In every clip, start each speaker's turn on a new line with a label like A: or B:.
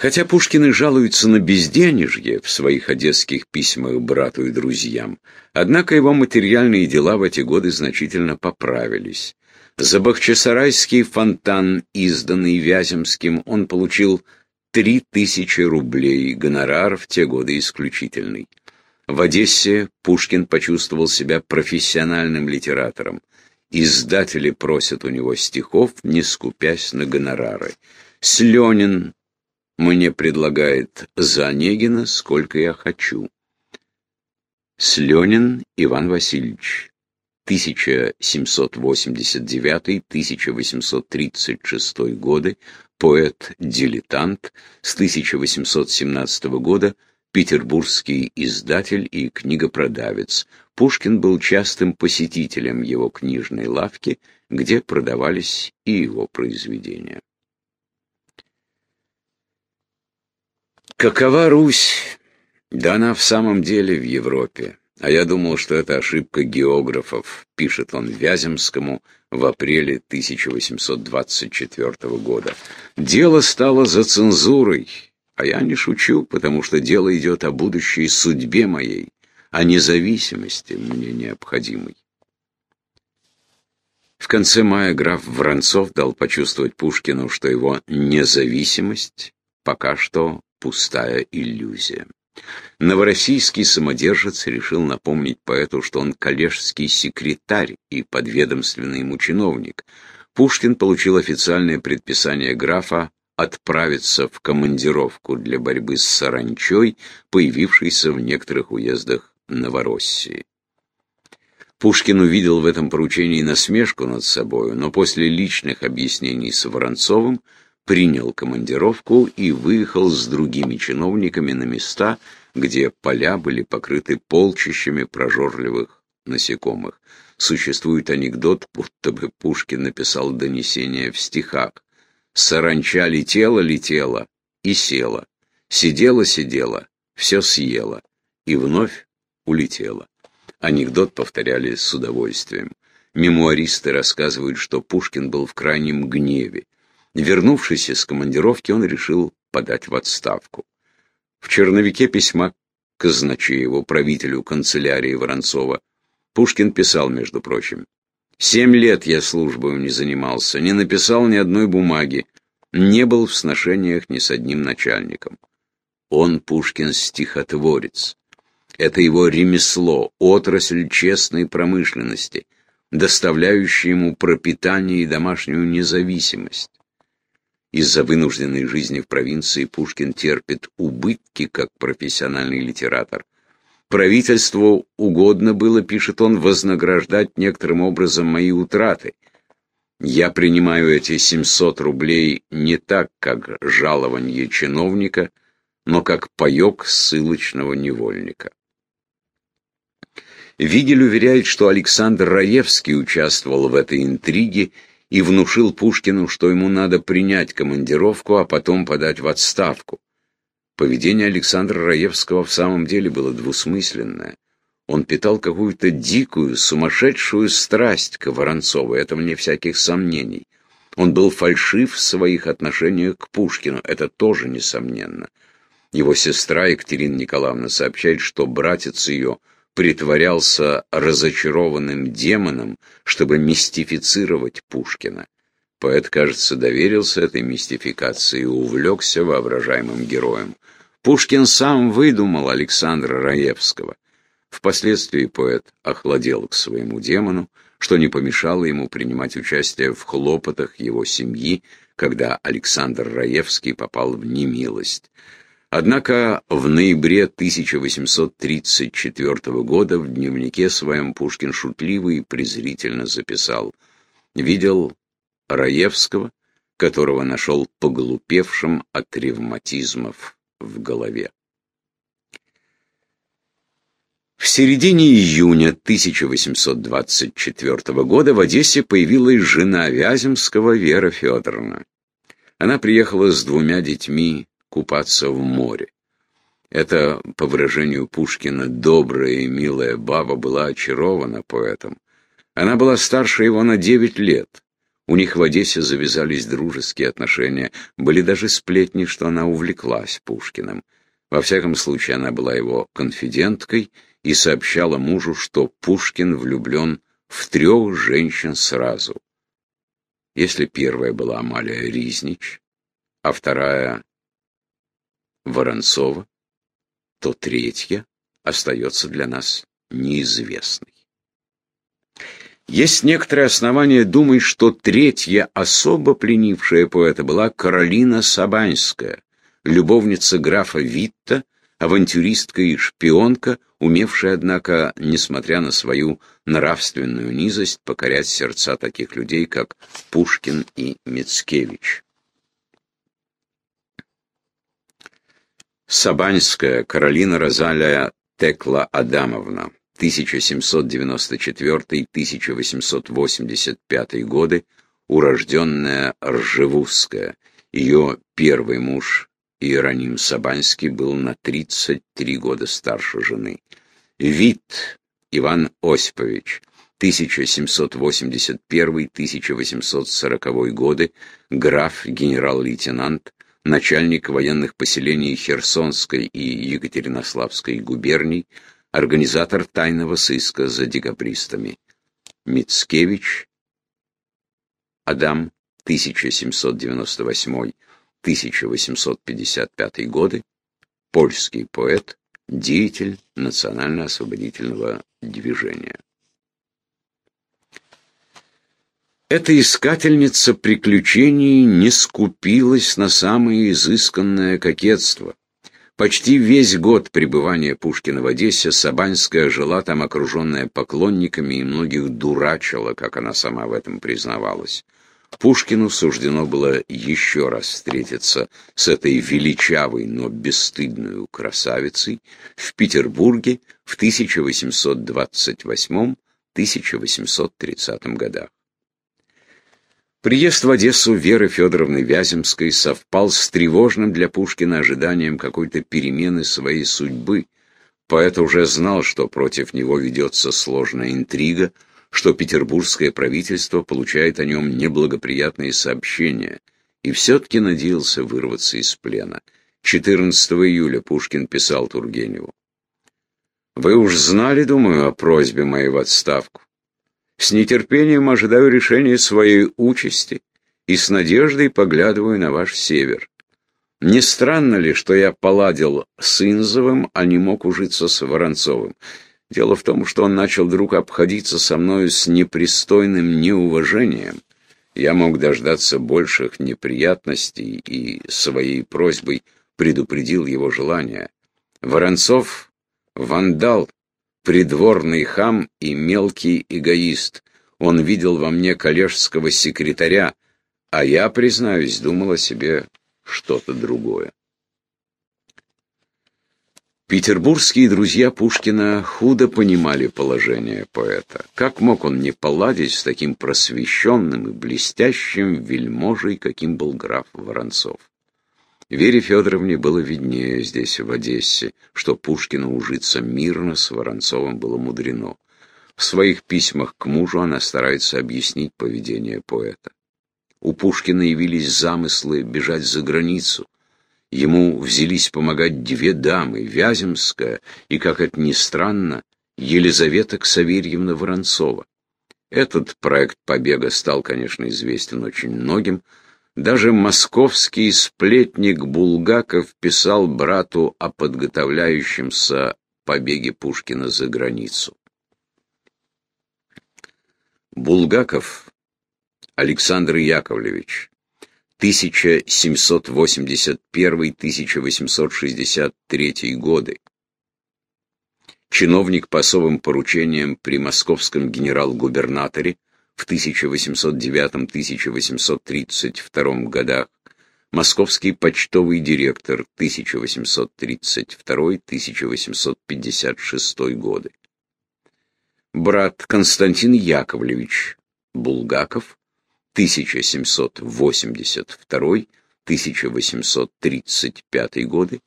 A: Хотя Пушкины жалуются на безденежье в своих одесских письмах брату и друзьям, однако его материальные дела в эти годы значительно поправились. За Бахчисарайский фонтан, изданный Вяземским, он получил три тысячи рублей, гонорар в те годы исключительный. В Одессе Пушкин почувствовал себя профессиональным литератором. Издатели просят у него стихов, не скупясь на гонорары. Сленин мне предлагает за Онегина, сколько я хочу. Сленин Иван Васильевич, 1789-1836 годы, поэт-дилетант, с 1817 года петербургский издатель и книгопродавец. Пушкин был частым посетителем его книжной лавки, где продавались и его произведения. Какова Русь? Да она в самом деле в Европе. А я думал, что это ошибка географов, пишет он Вяземскому в апреле 1824 года. Дело стало за цензурой, а я не шучу, потому что дело идет о будущей судьбе моей, о независимости мне необходимой. В конце мая граф Воронцов дал почувствовать Пушкину, что его независимость пока что пустая иллюзия. Новороссийский самодержец решил напомнить поэту, что он коллежский секретарь и подведомственный ему чиновник. Пушкин получил официальное предписание графа отправиться в командировку для борьбы с саранчой, появившейся в некоторых уездах Новороссии. Пушкин увидел в этом поручении насмешку над собою, но после личных объяснений с Воронцовым принял командировку и выехал с другими чиновниками на места, где поля были покрыты полчищами прожорливых насекомых. Существует анекдот, будто бы Пушкин написал донесение в стихах. Саранча летела-летела и села, сидела-сидела, все съела и вновь улетела. Анекдот повторяли с удовольствием. Мемуаристы рассказывают, что Пушкин был в крайнем гневе. Вернувшись из командировки, он решил подать в отставку. В черновике письма Казначееву, правителю канцелярии Воронцова, Пушкин писал, между прочим, «Семь лет я службой не занимался, не написал ни одной бумаги, не был в сношениях ни с одним начальником. Он, Пушкин, стихотворец. Это его ремесло, отрасль честной промышленности, доставляющая ему пропитание и домашнюю независимость. Из-за вынужденной жизни в провинции Пушкин терпит убытки как профессиональный литератор. Правительству угодно было, пишет он, вознаграждать некоторым образом мои утраты. Я принимаю эти 700 рублей не так, как жалование чиновника, но как паек ссылочного невольника. Вигель уверяет, что Александр Раевский участвовал в этой интриге и внушил Пушкину, что ему надо принять командировку, а потом подать в отставку. Поведение Александра Раевского в самом деле было двусмысленное. Он питал какую-то дикую, сумасшедшую страсть к Воронцову, это мне всяких сомнений. Он был фальшив в своих отношениях к Пушкину, это тоже несомненно. Его сестра Екатерина Николаевна сообщает, что братец ее притворялся разочарованным демоном, чтобы мистифицировать Пушкина. Поэт, кажется, доверился этой мистификации и увлекся воображаемым героем. Пушкин сам выдумал Александра Раевского. Впоследствии поэт охладел к своему демону, что не помешало ему принимать участие в хлопотах его семьи, когда Александр Раевский попал в немилость. Однако в ноябре 1834 года в дневнике своем Пушкин шутливо и презрительно записал «Видел Раевского, которого нашел поглупевшим от ревматизмов в голове». В середине июня 1824 года в Одессе появилась жена Вяземского Вера Федоровна. Она приехала с двумя детьми купаться в море. Эта, по выражению Пушкина, добрая и милая баба была очарована поэтом. Она была старше его на девять лет. У них в Одессе завязались дружеские отношения, были даже сплетни, что она увлеклась Пушкиным. Во всяком случае, она была его конфиденткой и сообщала мужу, что Пушкин влюблен в трех женщин сразу. Если первая была Амалия Ризнич, а вторая Воронцова, то третья остается для нас неизвестной. Есть некоторые основания думать, что третья особо пленившая поэта была Каролина Сабанская, любовница графа Витта, авантюристка и шпионка, умевшая, однако, несмотря на свою нравственную низость, покорять сердца таких людей, как Пушкин и Мицкевич. Сабанская Каролина Розалия Текла Адамовна 1794-1885 годы, урожденная Ржевузская. Ее первый муж Иероним Сабанский был на 33 года старше жены. Вит Иван Осипович, 1781-1840 годы, граф, генерал-лейтенант, начальник военных поселений Херсонской и Екатеринославской губерний, организатор тайного сыска за декабристами. Мицкевич Адам, 1798 1855 годы, польский поэт, деятель национально-освободительного движения. Эта искательница приключений не скупилась на самое изысканное кокетство. Почти весь год пребывания Пушкина в Одессе Сабанская жила там, окруженная поклонниками, и многих дурачила, как она сама в этом признавалась. Пушкину суждено было еще раз встретиться с этой величавой, но бесстыдной красавицей в Петербурге в 1828-1830 годах. Приезд в Одессу Веры Федоровны Вяземской совпал с тревожным для Пушкина ожиданием какой-то перемены своей судьбы. Поэт уже знал, что против него ведется сложная интрига – что петербургское правительство получает о нем неблагоприятные сообщения, и все-таки надеялся вырваться из плена. 14 июля Пушкин писал Тургеневу. «Вы уж знали, думаю, о просьбе моей в отставку. С нетерпением ожидаю решения своей участи и с надеждой поглядываю на ваш север. Не странно ли, что я поладил с Инзовым, а не мог ужиться с Воронцовым? Дело в том, что он начал вдруг обходиться со мною с непристойным неуважением. Я мог дождаться больших неприятностей и своей просьбой предупредил его желание. Воронцов — вандал, придворный хам и мелкий эгоист. Он видел во мне коллежского секретаря, а я, признаюсь, думал о себе что-то другое. Петербургские друзья Пушкина худо понимали положение поэта. Как мог он не поладить с таким просвещенным и блестящим вельможей, каким был граф Воронцов? Вере Федоровне было виднее здесь, в Одессе, что Пушкину ужиться мирно с Воронцовым было мудрено. В своих письмах к мужу она старается объяснить поведение поэта. У Пушкина явились замыслы бежать за границу, Ему взялись помогать две дамы, Вяземская и, как это ни странно, Елизавета Ксаверьевна Воронцова. Этот проект побега стал, конечно, известен очень многим. Даже московский сплетник Булгаков писал брату о подготовляющемся побеге Пушкина за границу. Булгаков Александр Яковлевич 1781-1863 годы. Чиновник по особым поручениям при московском генерал-губернаторе в 1809-1832 годах, московский почтовый директор 1832-1856 годы. Брат Константин Яковлевич Булгаков 1782-1835 годы,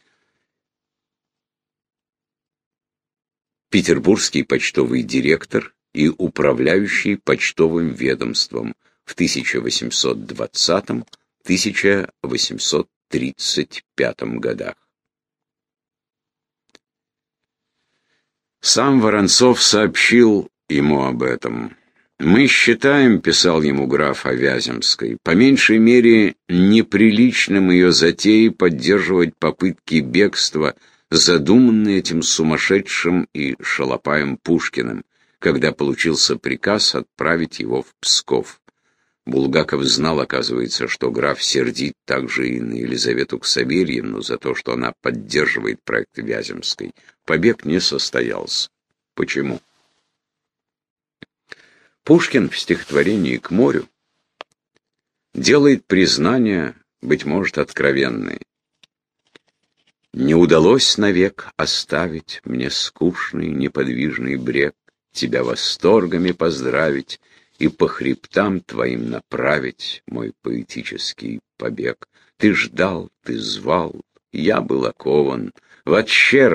A: петербургский почтовый директор и управляющий почтовым ведомством в 1820-1835 годах. Сам Воронцов сообщил ему об этом. «Мы считаем, — писал ему граф о по меньшей мере неприличным ее затеей поддерживать попытки бегства, задуманные этим сумасшедшим и шалопаем Пушкиным, когда получился приказ отправить его в Псков. Булгаков знал, оказывается, что граф сердит также и на Елизавету Ксаверьевну за то, что она поддерживает проект Вяземской. Побег не состоялся. Почему? Пушкин в стихотворении «К морю» делает признания, быть может, откровенные. Не удалось навек оставить мне скучный неподвижный брег, тебя восторгами поздравить и по хребтам твоим направить мой поэтический побег. Ты ждал, ты звал, я был окован, вообще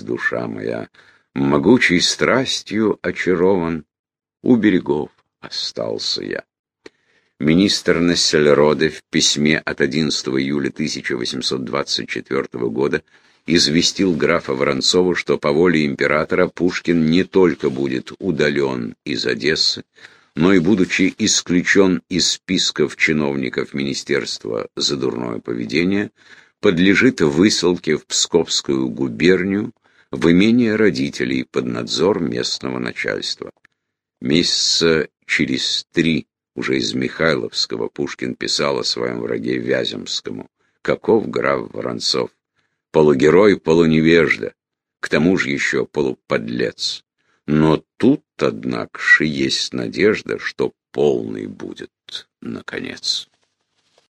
A: душа моя, могучей страстью очарован, у берегов остался я. Министр Нессельроде в письме от 11 июля 1824 года известил графа Воронцова, что по воле императора Пушкин не только будет удален из Одессы, но и, будучи исключен из списков чиновников Министерства за дурное поведение, подлежит высылке в Псковскую губернию в имение родителей под надзор местного начальства. Месяца через три уже из Михайловского Пушкин писал о своем враге Вяземскому. Каков граф Воронцов? Полугерой, полуневежда, к тому же еще полуподлец. Но тут, однако, есть надежда, что полный будет, наконец.